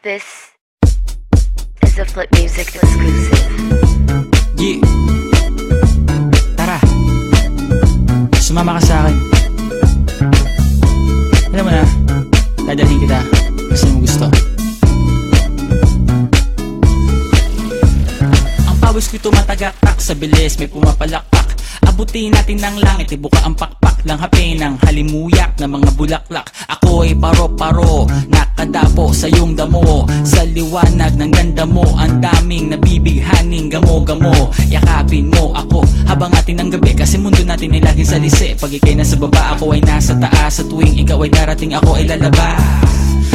This is a Flip Music exclusive. Yeah. Tara. Sumama ka sa akin. Alam mo na, dadalhin kita kasi mo gusto. Ang pawis ko'y tumatagaktak sa bilis, may pumapalakpak. Abutin natin ng langit, ibuka ang pakpak lang hapin ng halimuyak ng mga bulaklak. Ako ay paro-paro, nakadapo sa iyong damo. Sa liwanag ng ganda mo, ang daming nabibighaning gamo-gamo. Yakapin mo ako habang atin ng gabi kasi mundo natin ay laging salisi. Pag ikay nasa baba, ako ay nasa taas. Sa tuwing ikaw ay darating, ako ay lalabas.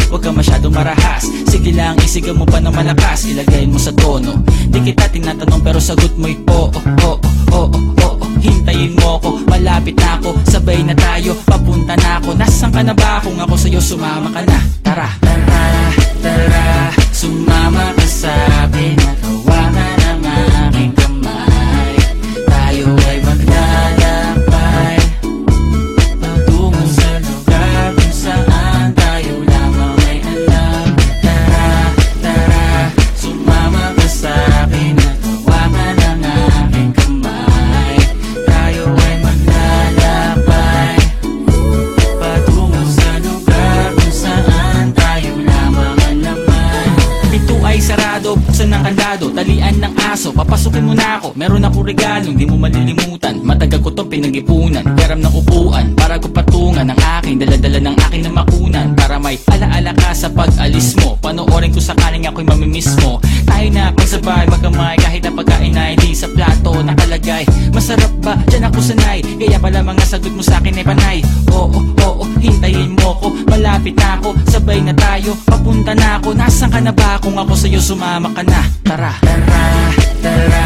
Huwag ka masyadong marahas Sige lang, isigaw mo pa ng malakas Ilagay mo sa tono Di kita tinatanong pero sagot mo'y oo, oo, oo, oo Hintayin mo ko, malapit na ako Sabay na tayo, papunta na ako Nasaan ka na ba? Kung ako sa'yo, sumama ka na Tara, tara, tara Sumama ka ay sarado, buksan ng kandado Talian ng aso, papasukin mo na ako. Meron ako regalo, hindi mo malilimutan. Matagal ko tong pinag-ipunan Garam ng upuan, para ko patungan Ang aking daladala ng aking na makunan Para may alaala ka sa pag-alis mo Panoorin ko sakaling ako'y mamimiss mo. Tayo na akong sabay, Kahit nakalagay Masarap ba? Diyan ako sanay. Kaya pala mga sagot mo sa akin ay panay. Oo, oo, hintayin mo ko. Malapit na ako, sabay na tayo. Papunta na ako, nasan ka na ba? Kung ako sa'yo sumama ka na. Tara, tara, tara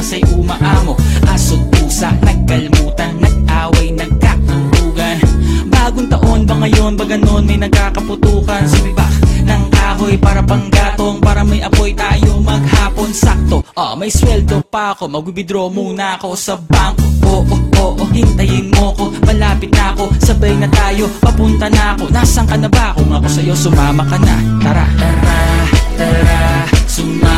hinihima sa'y umaamo Aso't pusa, nagkalmutan, nag-away, nagkakuntugan Bagong taon ba ngayon ba ganon may nagkakaputukan. Sumibak ng kahoy para panggatong Para may apoy tayo maghapon. Sakto Ah, may sweldo pa ako, mag-withdraw muna ako sa bangko. Oo, oo, oo, hintayin mo ko. Malapit na ako, sabay na tayo Papunta na ako, nasan ka na ba? Kung ako sa'yo, sumama ka na. Tara, tara, tara Sumama